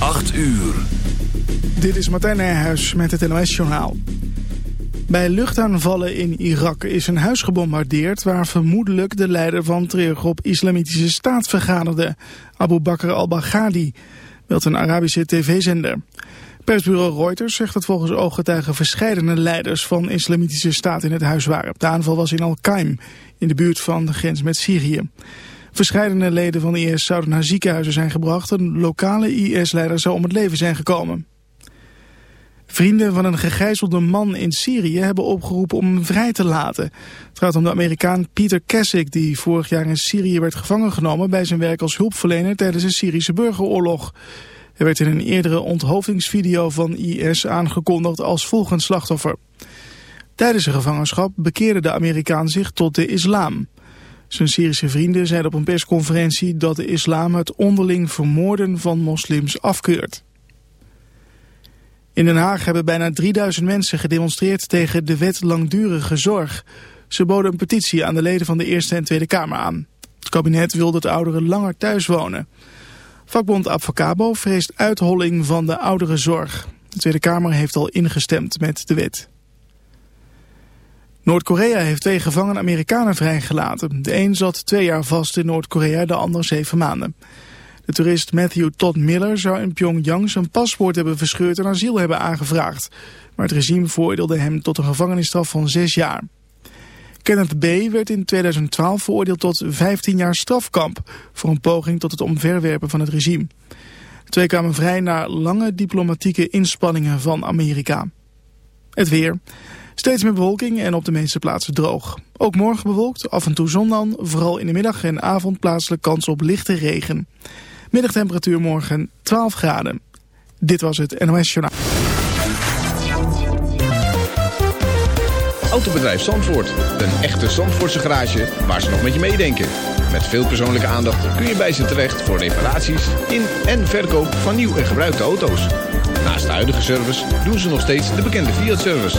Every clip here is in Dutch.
8 uur. Dit is Martijn Nijhuis met het NOS-journaal. Bij luchtaanvallen in Irak is een huis gebombardeerd... waar vermoedelijk de leider van terreurgroep Islamitische Staat vergaderde. Abu Bakr al-Baghdadi, meldt een Arabische tv-zender. Persbureau Reuters zegt dat volgens ooggetuigen... verscheidene leiders van Islamitische Staat in het huis waren. De aanval was in Al-Qaim, in de buurt van de grens met Syrië. Verscheidene leden van de IS zouden naar ziekenhuizen zijn gebracht. Een lokale IS-leider zou om het leven zijn gekomen. Vrienden van een gegijzelde man in Syrië hebben opgeroepen om hem vrij te laten. Het gaat om de Amerikaan Peter Kessick die vorig jaar in Syrië werd gevangen genomen bij zijn werk als hulpverlener tijdens de Syrische burgeroorlog. Hij werd in een eerdere onthoofdingsvideo van IS aangekondigd als volgend slachtoffer. Tijdens zijn gevangenschap bekeerde de Amerikaan zich tot de islam. Zijn Syrische vrienden zeiden op een persconferentie dat de islam het onderling vermoorden van moslims afkeurt. In Den Haag hebben bijna 3000 mensen gedemonstreerd tegen de wet langdurige zorg. Ze boden een petitie aan de leden van de Eerste en Tweede Kamer aan. Het kabinet wil dat ouderen langer thuis wonen. Vakbond Advocabo vreest uitholling van de ouderenzorg. De Tweede Kamer heeft al ingestemd met de wet. Noord-Korea heeft twee gevangen Amerikanen vrijgelaten. De een zat twee jaar vast in Noord-Korea, de ander zeven maanden. De toerist Matthew Todd Miller zou in Pyongyang zijn paspoort hebben verscheurd en asiel hebben aangevraagd. Maar het regime veroordeelde hem tot een gevangenisstraf van zes jaar. Kenneth B. werd in 2012 veroordeeld tot 15 jaar strafkamp voor een poging tot het omverwerpen van het regime. Twee kwamen vrij na lange diplomatieke inspanningen van Amerika. Het weer. Steeds meer bewolking en op de meeste plaatsen droog. Ook morgen bewolkt, af en toe zon dan, vooral in de middag en avond plaatselijk kans op lichte regen. Middagtemperatuur morgen 12 graden. Dit was het NOS Journaal. Autobedrijf Zandvoort. Een echte Zandvoortse garage waar ze nog met je meedenken. Met veel persoonlijke aandacht kun je bij ze terecht voor reparaties in en verkoop van nieuw en gebruikte auto's. Naast de huidige service doen ze nog steeds de bekende Fiat-service.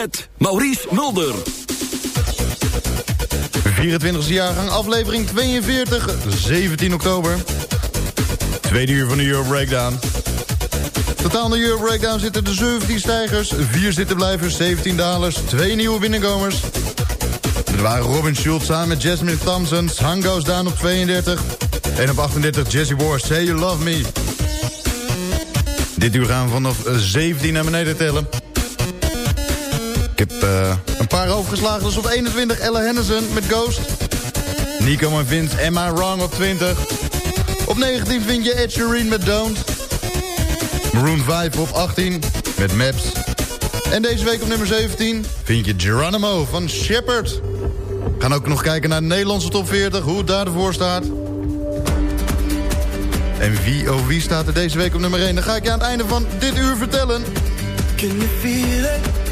Met Maurice Mulder. 24e jaargang, aflevering 42, 17 oktober. Tweede uur van de Euro Breakdown. Totaal in de Euro Breakdown zitten de 17 stijgers, 4 zittenblijvers, 17 dalers, 2 nieuwe binnenkomers. Er waren Robin Schultz samen met Jasmine Thompson, Hang Goes Down op 32. En op 38 Jesse Ward, Say You Love Me. Dit uur gaan we vanaf 17 naar beneden tellen. Heb eh, een paar overgeslagen. Dus op 21 Ella Henderson met Ghost. Nico en Vince, Am I Wrong op 20. Op 19 vind je Ed Sheeran met Don't. Maroon 5 op 18 met Maps. En deze week op nummer 17 vind je Geronimo van Shepard. We gaan ook nog kijken naar de Nederlandse top 40, hoe het daarvoor staat. En wie oh wie staat er deze week op nummer 1? Dan ga ik je aan het einde van dit uur vertellen. Can you feel it?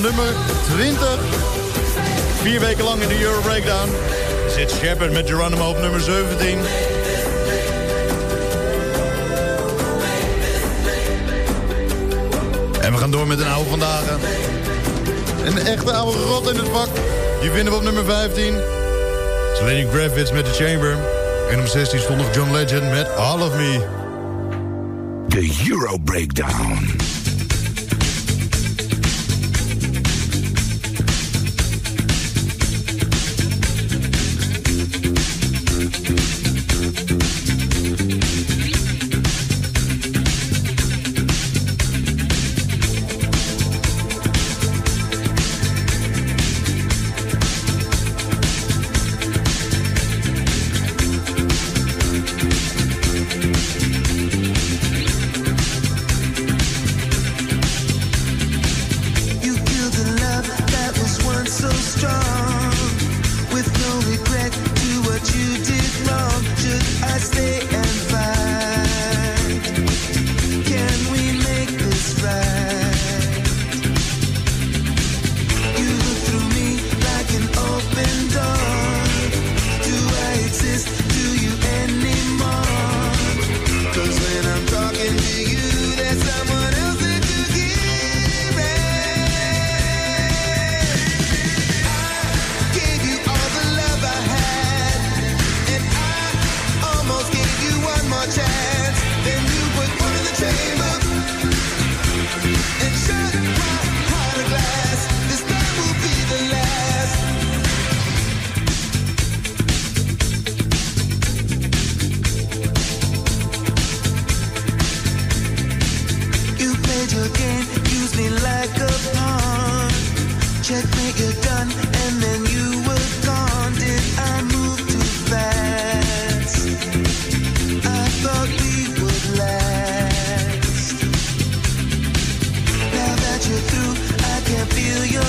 nummer 20. Vier weken lang in de Euro Breakdown zit Shepard met Geronimo op nummer 17. En we gaan door met een oude vandaag. Een echte oude rot in het vak. Die vinden we op nummer 15. Lenny Gravitz met The Chamber. En op 16 stond nog John Legend met All of Me. De Euro Breakdown.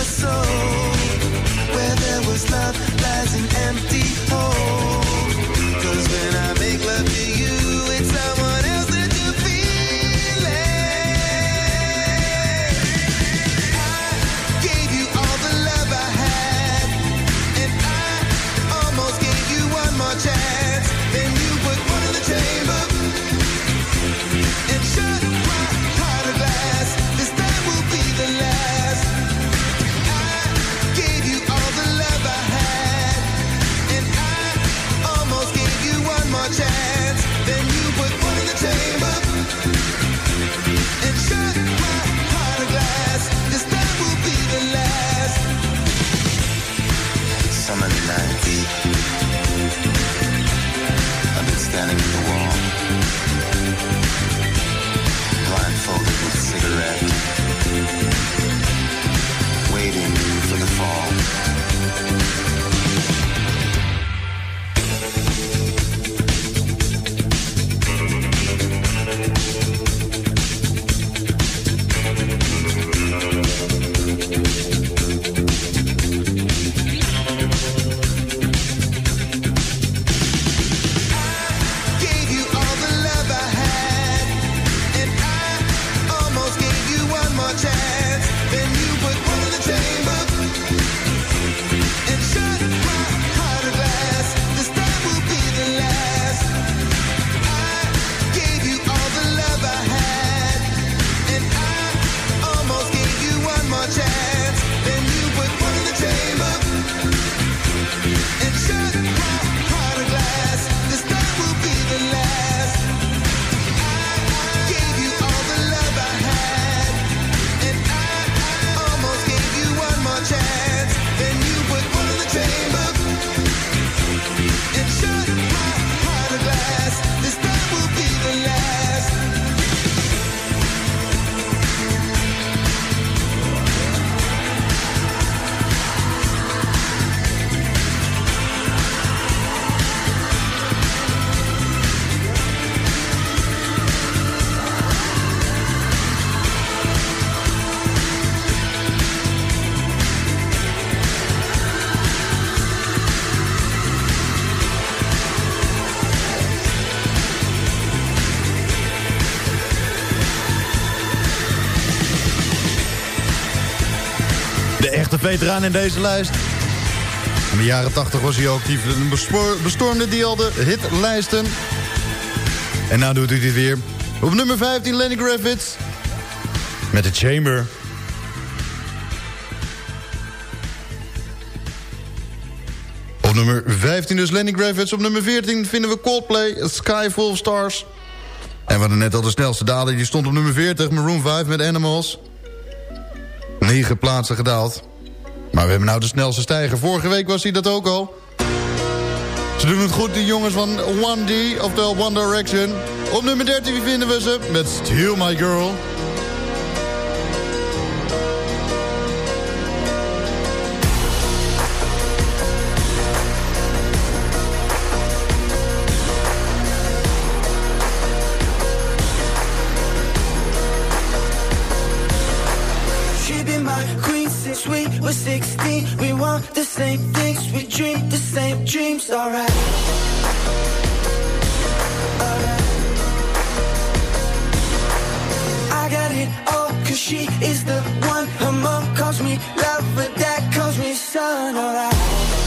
soul where there was love lies an empty veteraan in deze lijst. In de jaren 80 was hij ook actief. bestormde die al de hitlijsten. En nou doet hij dit weer. Op nummer 15 Lenny Griffiths. Met de Chamber. Op nummer 15 dus Lenny Griffiths. Op nummer 14 vinden we Coldplay, Sky Full Stars. En we hadden net al de snelste daler. Die stond op nummer 40, Maroon 5 met Animals. 9 plaatsen gedaald. Maar we hebben nou de snelste stijger. Vorige week was hij dat ook al. Ze doen het goed, die jongens van 1D, oftewel One Direction. Op nummer 13 vinden we ze met Steal My Girl. She my queen since we were 16. We want the same things, we dream the same dreams, alright. Alright. I got it all, cause she is the one. Her mom calls me love, but dad calls me son. Alright.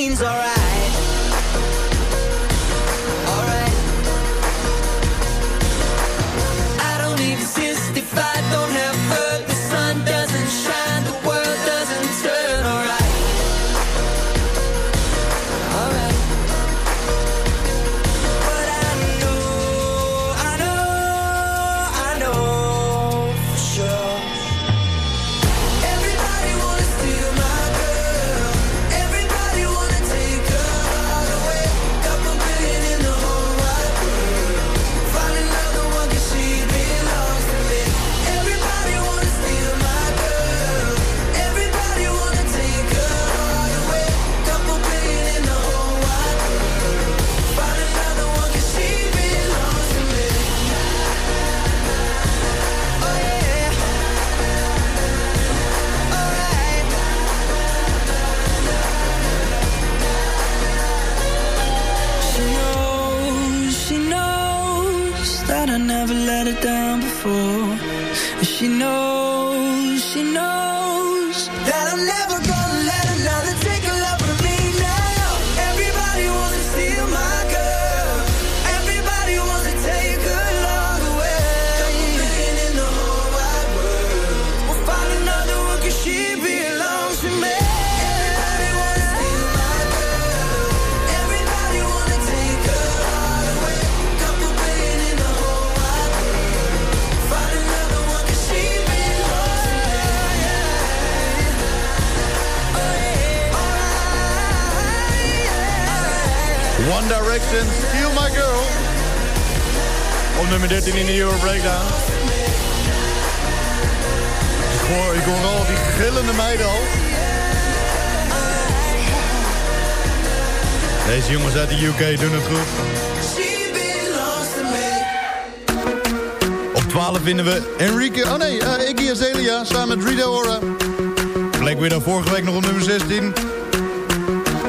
means alright. UK doen het goed. Op 12 vinden we Enrique... Oh nee, eh, Iggy Azalea samen met Rita Ora. Black Widow vorige week nog op nummer 16.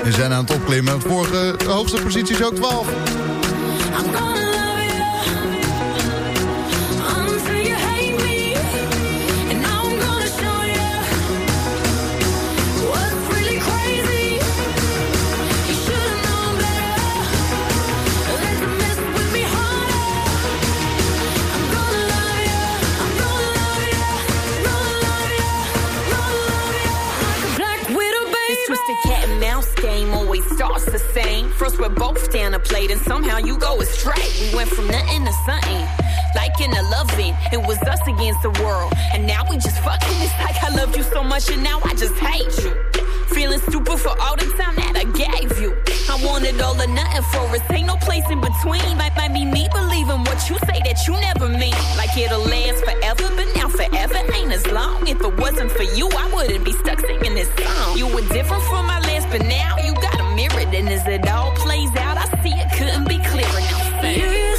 En zijn aan het opklimmen. Vorige hoogste positie is ook 12. Plate, and somehow you go astray. We went from nothing to something. Like in a loving, it was us against the world. And now we just fucking. It's like I loved you so much, and now I just hate you. Feeling stupid for all the time that I gave you. I wanted all or nothing for us. Ain't no place in between. Might, might be me believing what you say that you never mean. Like it'll last forever, but now forever ain't as long. If it wasn't for you, I wouldn't be stuck singing this song. You were different from my last, but now you got a mirror. And as it all plays out, I see it couldn't be clearer. Now sing. You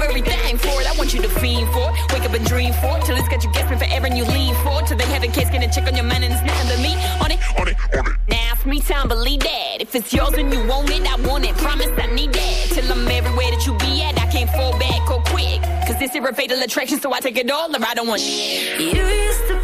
do any and everything for it. I want you to fiend for it, wake up and dream for it, till it's got you guessing forever and you lean for it, till they have a case, get a check on your mind and it's nothing but me on it. On it, on it. Now it's me time, believe that. If it's yours and you want it, I want it. Promise I need that. Till I'm everywhere that you be at, I can't fall back or quick. Cause this is a fatal attraction, so I take it all or I don't want shit. You used to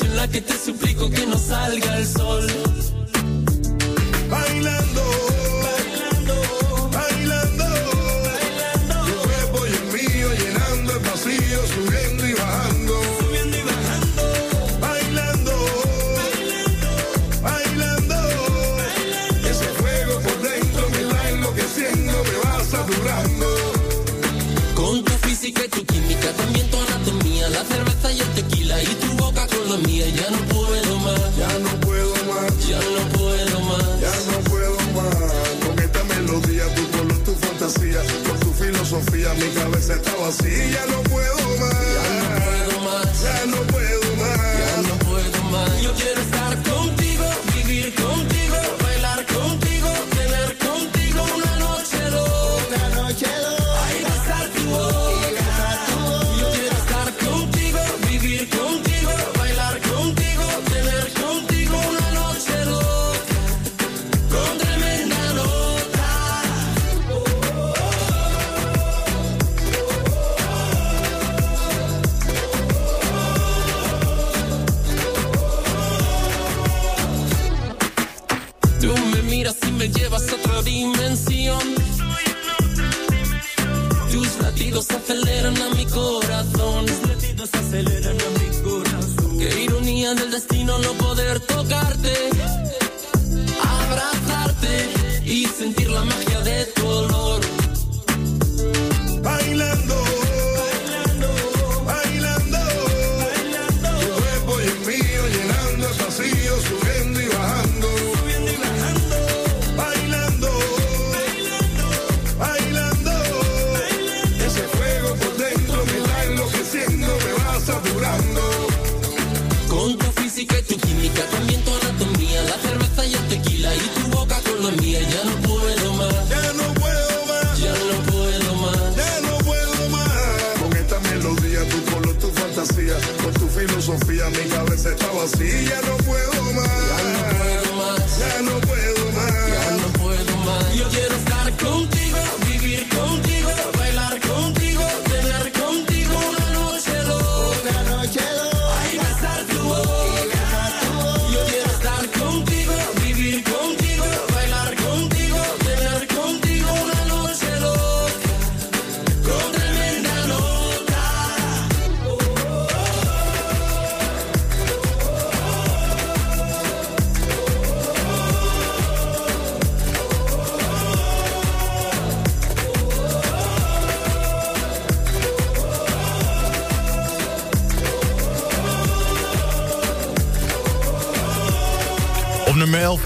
en la que te suplico que no salga el sol. Así ya no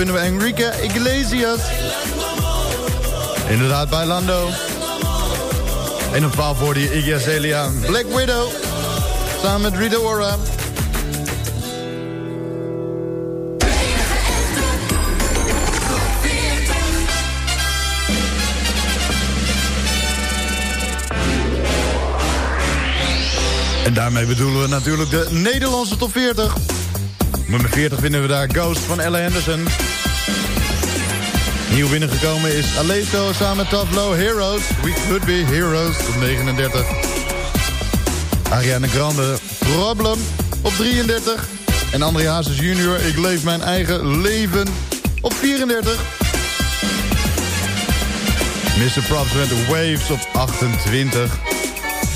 vinden we Enrique Iglesias. Inderdaad, bij Lando. En op 12 hoorde je Iggy Azalea, Black Widow. Samen met Rita. En daarmee bedoelen we natuurlijk de Nederlandse top 40. Nummer 40 vinden we daar Ghost van Ella Henderson. Nieuw binnengekomen is Aleto samen met Heroes. We could be heroes op 39. Ariana Grande Problem op 33. En André Hazes junior Ik leef mijn eigen leven op 34. Mr. Props met Waves op 28.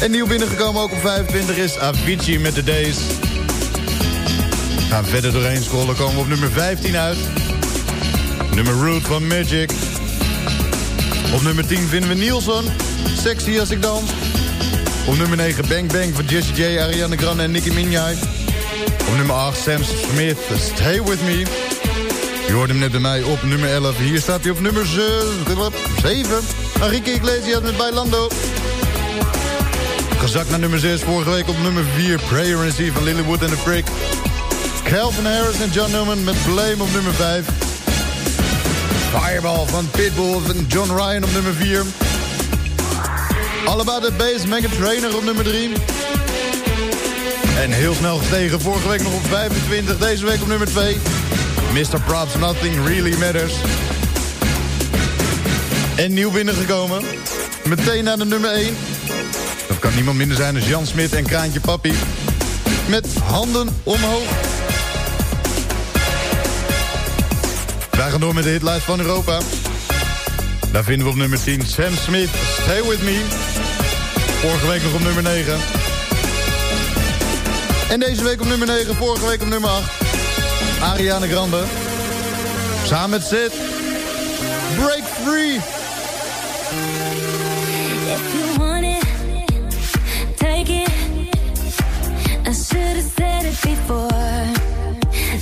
En nieuw binnengekomen ook op 25 is Avicii met The Days. Gaan verder doorheen scrollen, komen we op nummer 15 uit. Nummer Root van Magic. Op nummer 10 vinden we Nielsen. Sexy als ik dans. Op nummer 9 Bang Bang van Jessie J, Ariana Grande en Nicki Minaj. Op nummer 8 Sam Smith, Stay With Me. Je hoort hem net bij mij op nummer 11. Hier staat hij op nummer 7. Enrique Iglesias met Bailando. Gezakt naar nummer 6. Vorige week op nummer 4. Prayer and Sea van Lilywood en The Prick. Calvin Harris en John Newman met Blame op nummer 5. Fireball van Pitbull en John Ryan op nummer 4. All About The Bass, Mega Trainer op nummer 3. En heel snel gestegen, vorige week nog op 25, deze week op nummer 2. Mr. Props, Nothing Really Matters. En nieuw binnengekomen. Meteen naar de nummer 1. Dat kan niemand minder zijn dan Jan Smit en Kraantje Papi. Met handen omhoog. Gaan door met de hitlijst van Europa. Daar vinden we op nummer 10 Sam Smith, Stay With Me. Vorige week nog op nummer 9. En deze week op nummer 9, vorige week op nummer 8. Ariana Grande. Samen met Sid. Break Free.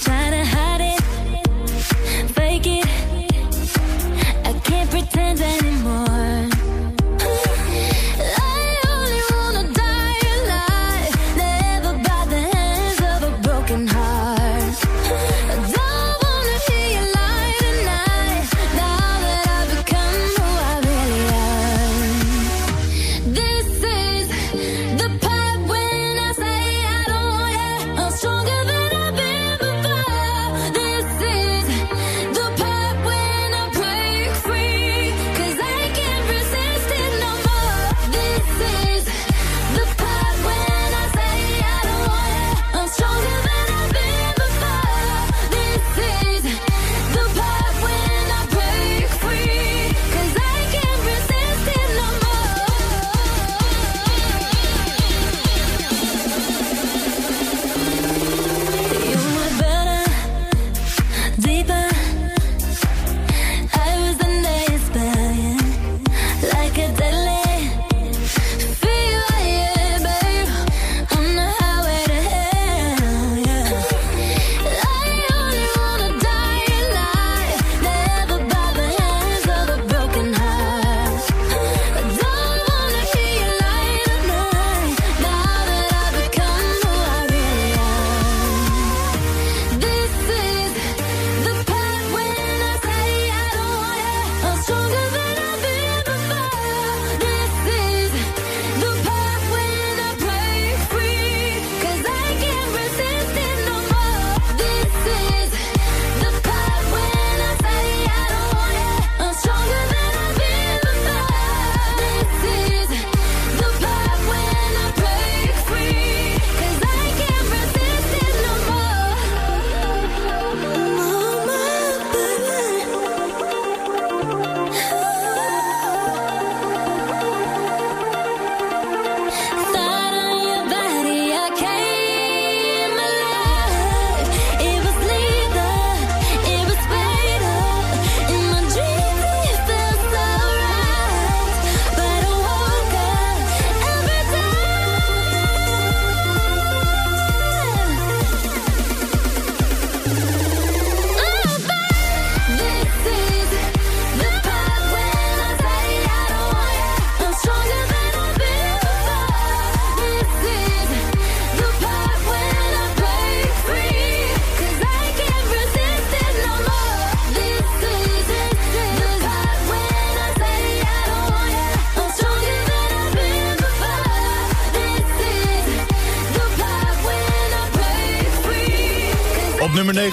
Try to hide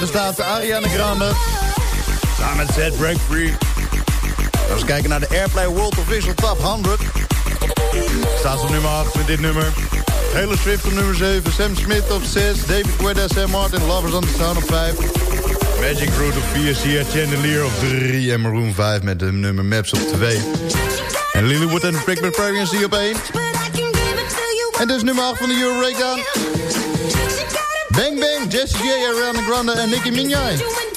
staat Ariana Grande. Samen met Zed Break Free. Als we kijken naar de Airplay World Official Top 100. Staat ze op nummer 8 met dit nummer. Taylor Swift op nummer 7. Sam Smith op 6. David Guetta, Sam Martin, Lovers on the Sound op 5. Magic Root op 4. Sia Chandelier op 3. En Maroon 5 met de nummer Maps op 2. En Lilywood en Brickman Pregnancy op 1. En dus nummer 8 van de Euro Breakdown. Bang Bang, Jessie J, Ariana Grande en Nicki Minaj.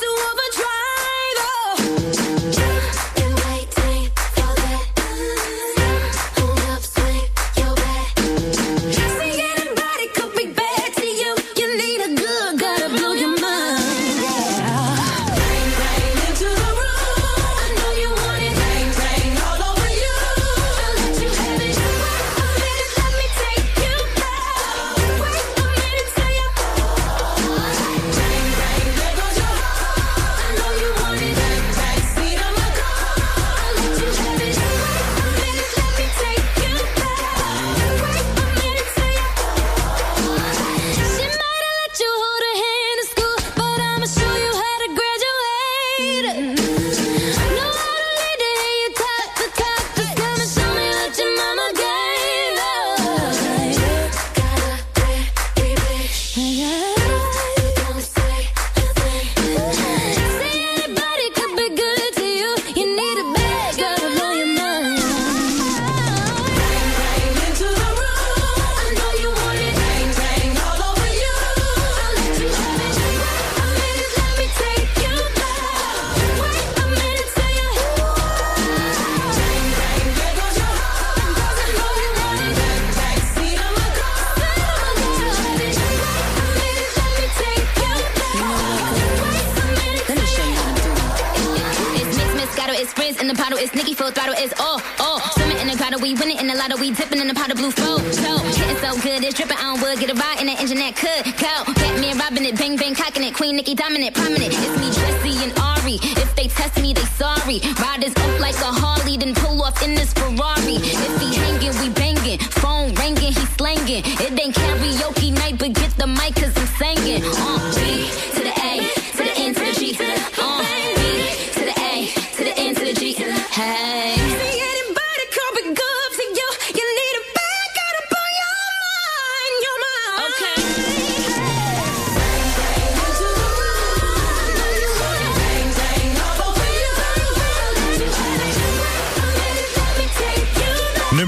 Nicki dominant, prominent. It's me, Jesse and Ari. If they test me, they sorry. Riders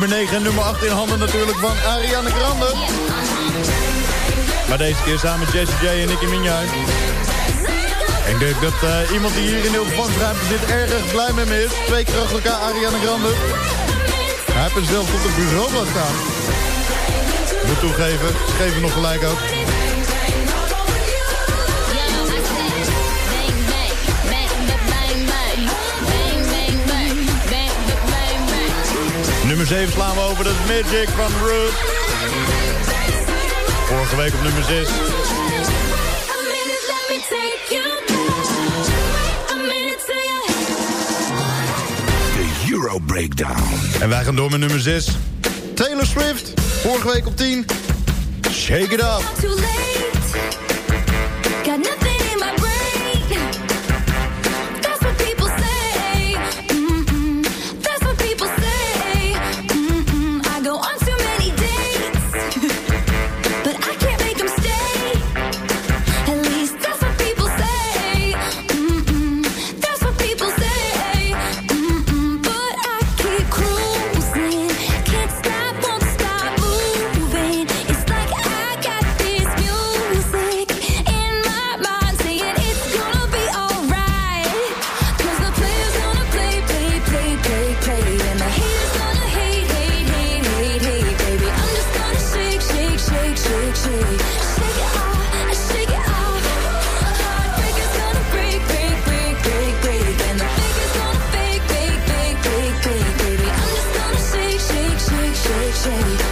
Nummer 9 en nummer 8 in handen natuurlijk van Ariana Grande. Maar deze keer samen met Jessie J en Nicki Minaj. Ik denk dat eh, iemand die hier in de opvangruimte zit erg blij met me is. Twee keer elkaar Ariana Grande. Hij heeft er zelfs op het bureau laten staan. Moet toegeven, ze geven nog gelijk ook. Nummer 7 slaan we over, dat is Magic van Root. Vorige week op nummer 6. De Euro Breakdown. En wij gaan door met nummer 6. Taylor Swift, vorige week op 10. Shake it up. shady.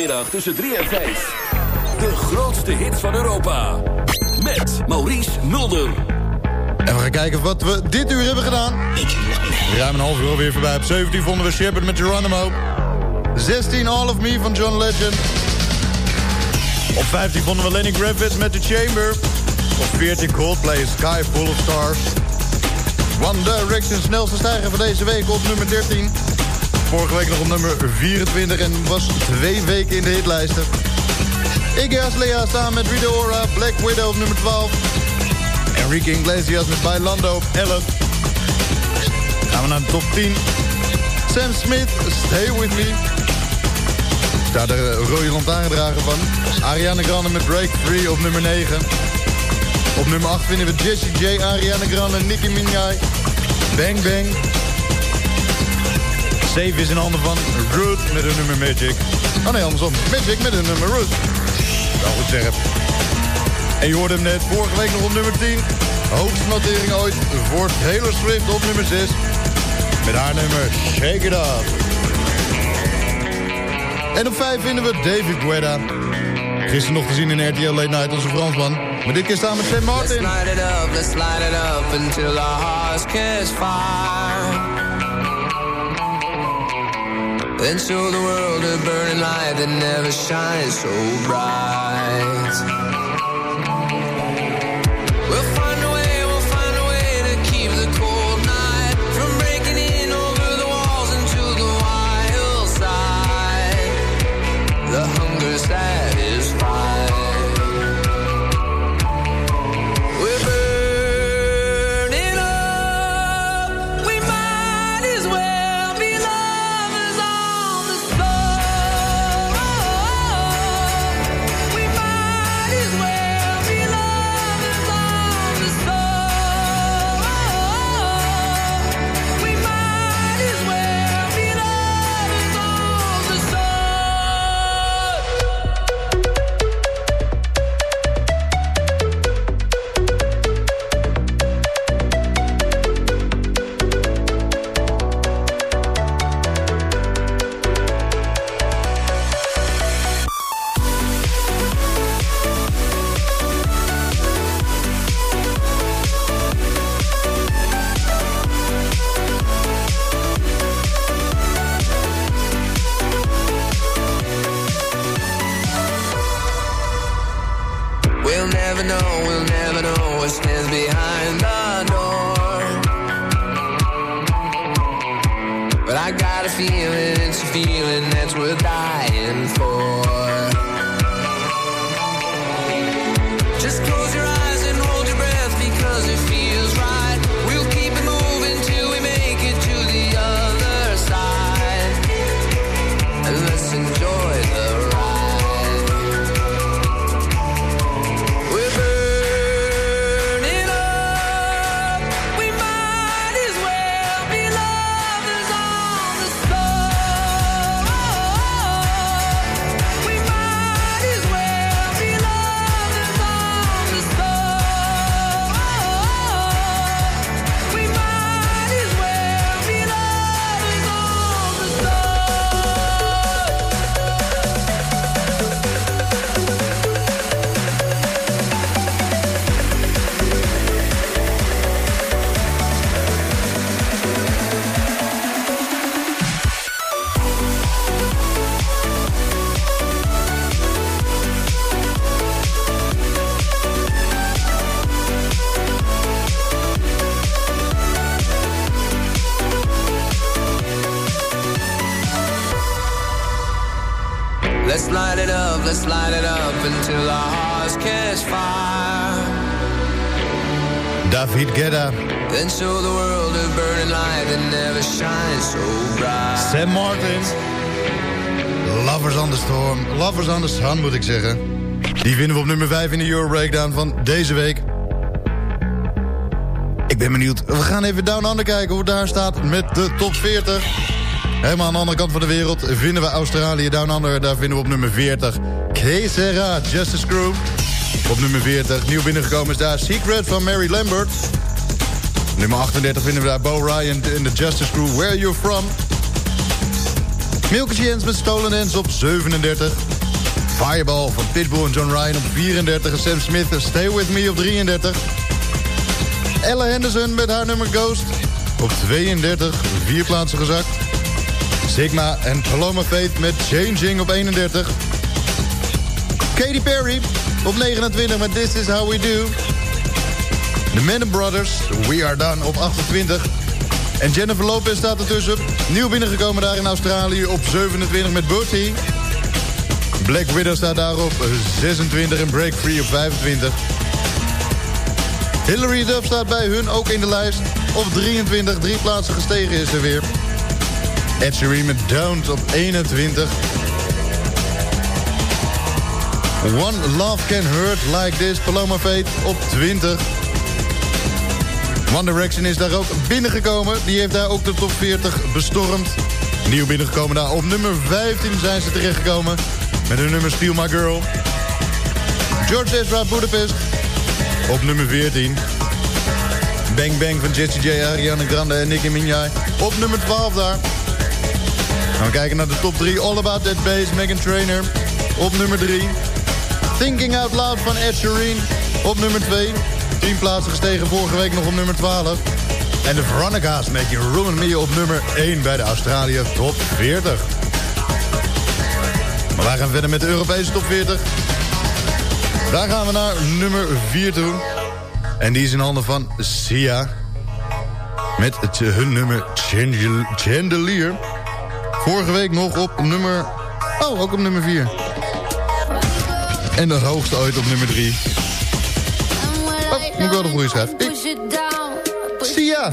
Iedere vrijdagmiddag tussen 3 en 5. De grootste hits van Europa. Met Maurice Mulder. En we gaan kijken wat we dit uur hebben gedaan. Ruim een half uur alweer voorbij. Op 17 vonden we Shepard met Geronimo. 16 All of Me van John Legend. Op 15 vonden we Lenny Griffith met The Chamber. Op 14 Coldplay Sky Full of Stars. One Direction snelste stijger van deze week op nummer 13. Vorige week nog op nummer 24 en was twee weken in de hitlijsten. Iggy Azalea samen met Rita Ora, Black Widow op nummer 12. Enrique Iglesias met Bailando op 11. Gaan we naar de top 10. Sam Smith, Stay With Me. Daar de rode lantaarndrager van. Ariana Grande met Break Free op nummer 9. Op nummer 8 vinden we Jessie J, Ariana Grande Nicki Minaj. Bang Bang. Save is in handen van Root met een nummer Magic. Oh nee, andersom. Magic met een nummer Root. Wel goed zeggen. En je hoorde hem net vorige week nog op nummer 10. Hoogste notering ooit voor Taylor Swift op nummer 6. Met haar nummer Shake It Up. En op 5 vinden we David Guetta. Gisteren nog gezien in RTL Late Night, onze Fransman. Maar dit keer staan met Sam Let's Martin. light it up, let's light it up until our hearts catch fire. Then show the world a burning light that never shines so bright. Euro Breakdown van deze week. Ik ben benieuwd. We gaan even Down Under kijken hoe daar staat met de top 40. Helemaal aan de andere kant van de wereld vinden we Australië Down Under. Daar vinden we op nummer 40 Kesera, Justice Crew. Op nummer 40, nieuw binnengekomen is daar Secret van Mary Lambert. Nummer 38 vinden we daar Bo Ryan in de Justice Crew, Where You From. Milky Jens met Stolen Dance op 37. Fireball van Pitbull en John Ryan op 34. En Sam Smith, Stay With Me op 33. Ella Henderson met haar nummer Ghost op 32. Vier plaatsen gezakt. Sigma en Paloma Faith met Changing op 31. Katy Perry op 29 met This Is How We Do. The Men Brothers, We Are Done op 28. En Jennifer Lopez staat ertussen. Nieuw binnengekomen daar in Australië op 27 met Booty. Black Widow staat daar op 26 en Break Free op 25. Hillary Duff staat bij hun ook in de lijst. Op 23, drie plaatsen gestegen is er weer. Ed Sheeran op 21. One Love Can Hurt Like This, Paloma Faith op 20. One Direction is daar ook binnengekomen. Die heeft daar ook de top 40 bestormd. Nieuw binnengekomen daar. Op nummer 15 zijn ze terechtgekomen. Met hun nummer Steal My Girl. George Ezra Budapest. Op nummer 14. Bang Bang van Jessie J, Ariana Grande en Nicki Minaj. Op nummer 12 daar. Dan we kijken naar de top 3. All About That Bass, Megan Trainer. Op nummer 3. Thinking Out Loud van Ed Sheeran. Op nummer 2. 10 plaatsen gestegen vorige week nog op nummer 12. En de Veronica's met You Ruin Me op nummer 1 bij de Australië Top 40. Maar wij gaan verder met de Europese Top 40. Daar gaan we naar nummer 4 toe. En die is in handen van Sia. Met het, hun nummer Chandel- Chandelier. Vorige week nog op nummer... Oh, ook op nummer 4. En de hoogste ooit op nummer 3. Oh, moet ik wel de goede schrijven. Ik. Sia.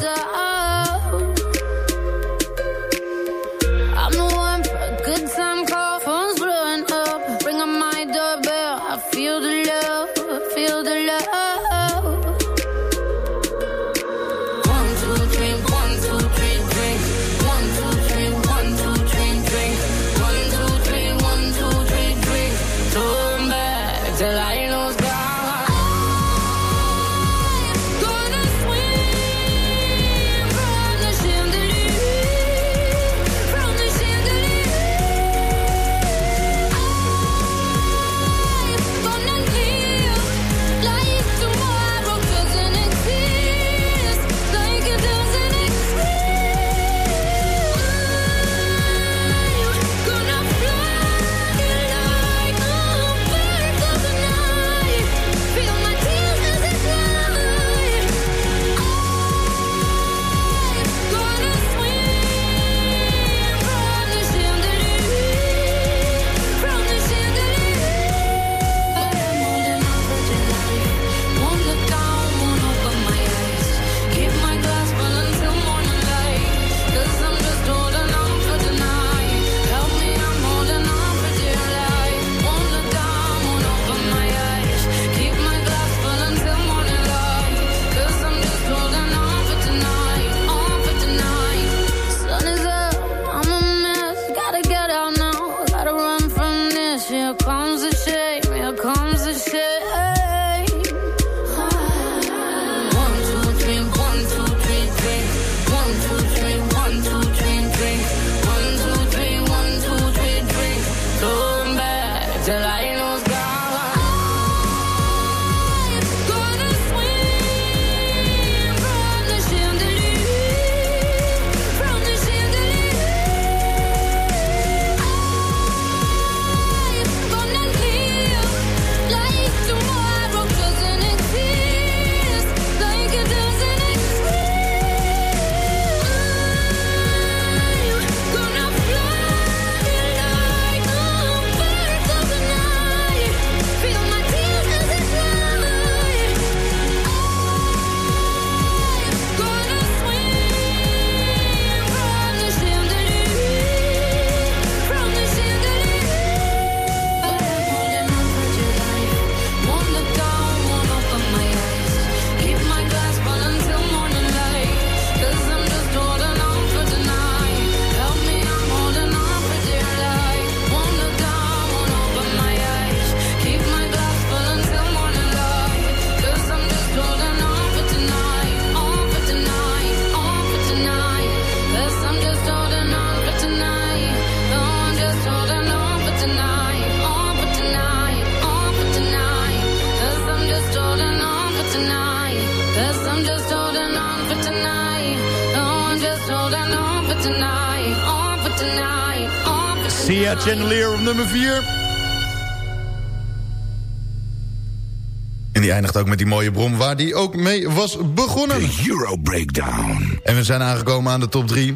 Eindigt ook met die mooie brom waar die ook mee was begonnen. De Euro Breakdown. En we zijn aangekomen aan de top 3.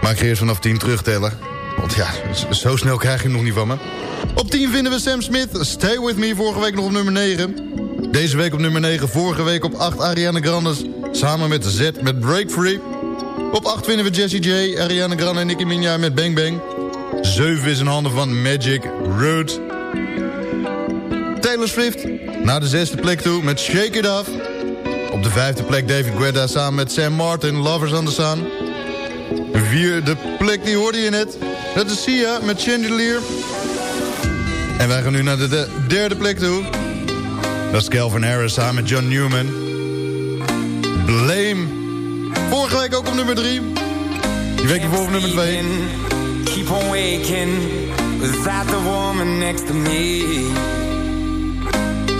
Maar ik ga eerst vanaf 10 terugtellen. Want ja, zo snel krijg je hem nog niet van me. Op 10 vinden we Sam Smith, Stay With Me, vorige week nog op nummer 9. Deze week op nummer 9, vorige week op 8 Ariana Grande... samen met Z met Break Free. Op 8 vinden we Jessie J, Ariana Grande en Nicki Minaj met Bang Bang. 7 is in handen van Magic Root. Taylor Swift naar de zesde plek toe met Shake It Off. Op de vijfde plek David Guetta samen met Sam Martin, Lovers on the Sun. Vierde plek, die hoorde je net. Dat is Sia met Chandelier. En wij gaan nu naar de, de derde plek toe. Dat is Calvin Harris samen met John Newman. Blame. Vorige week ook op nummer drie. Die week ervoor op nummer twee. Keep on waking the woman next to me.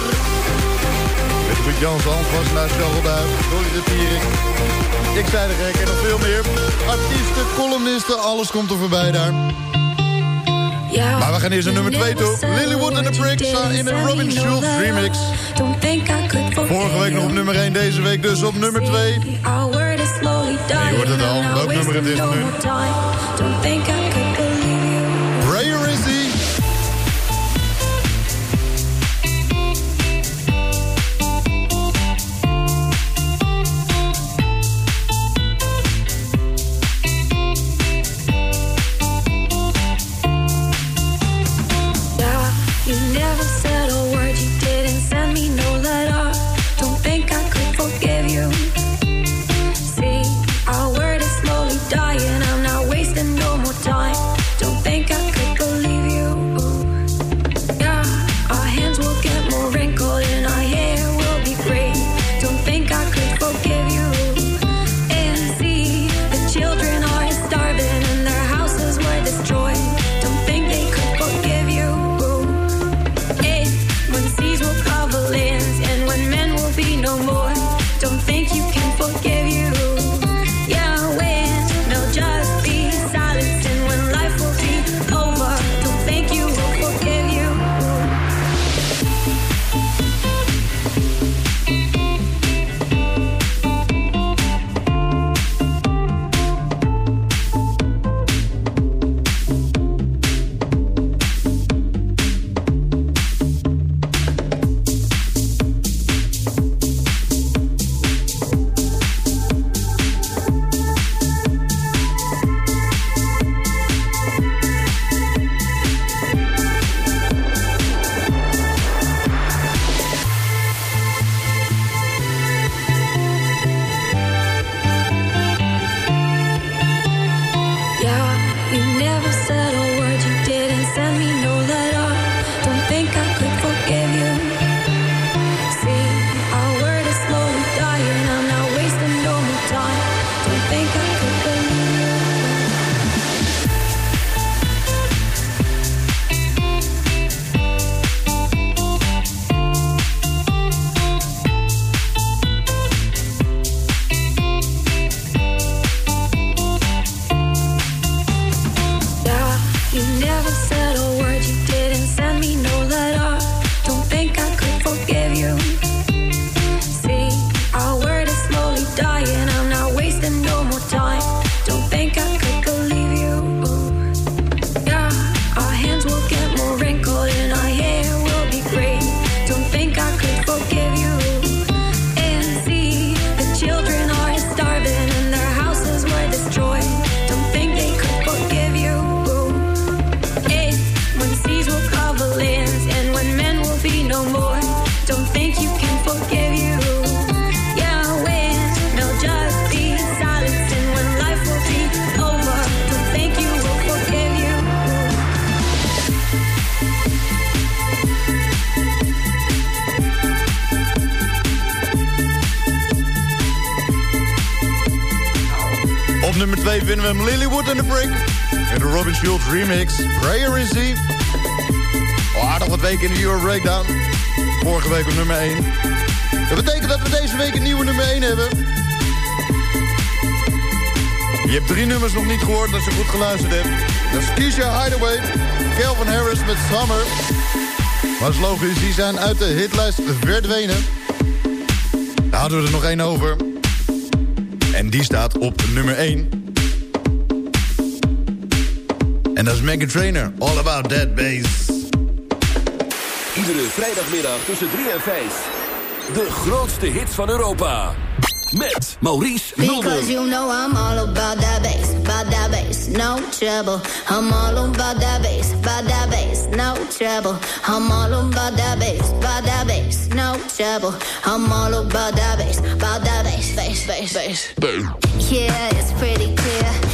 door. Met Ruud Jans, Hans Wassenaar, Charles Dolly de Tiering. Ik zei de gek en nog veel meer. Artiesten, columnisten, alles komt er voorbij daar. Maar we gaan eerst naar nummer 2 toe. Lilywood and the Bricks in de Robin Schulz remix. Vorige week nog op nummer 1, deze week dus op nummer 2. Je hoort het al, welk nummer het is nu. remix. Prayer is Eve. Oh, aardig wat weken in de Euro Breakdown. Vorige week op nummer 1. Dat betekent dat we deze week een nieuwe nummer 1 hebben. Je hebt drie nummers nog niet gehoord als je goed geluisterd hebt. Dat is Keisha Hideaway, Calvin Harris met Summer. Maar is logisch, die zijn uit de hitlijst verdwenen. Daar hadden we er nog één over. En die staat op nummer 1. En dat is Megan Trainer, All About That Bass. Iedere vrijdagmiddag tussen 3 en 5. De grootste hits van Europa. Met Maurice Mulder. Because you know I'm all about that bass, about that bass, no trouble. I'm all about that bass, about that bass, no trouble. I'm all about that bass, about that bass, no trouble. I'm all about that bass, about that bass, bass, bass, bass. Yeah, it's pretty clear.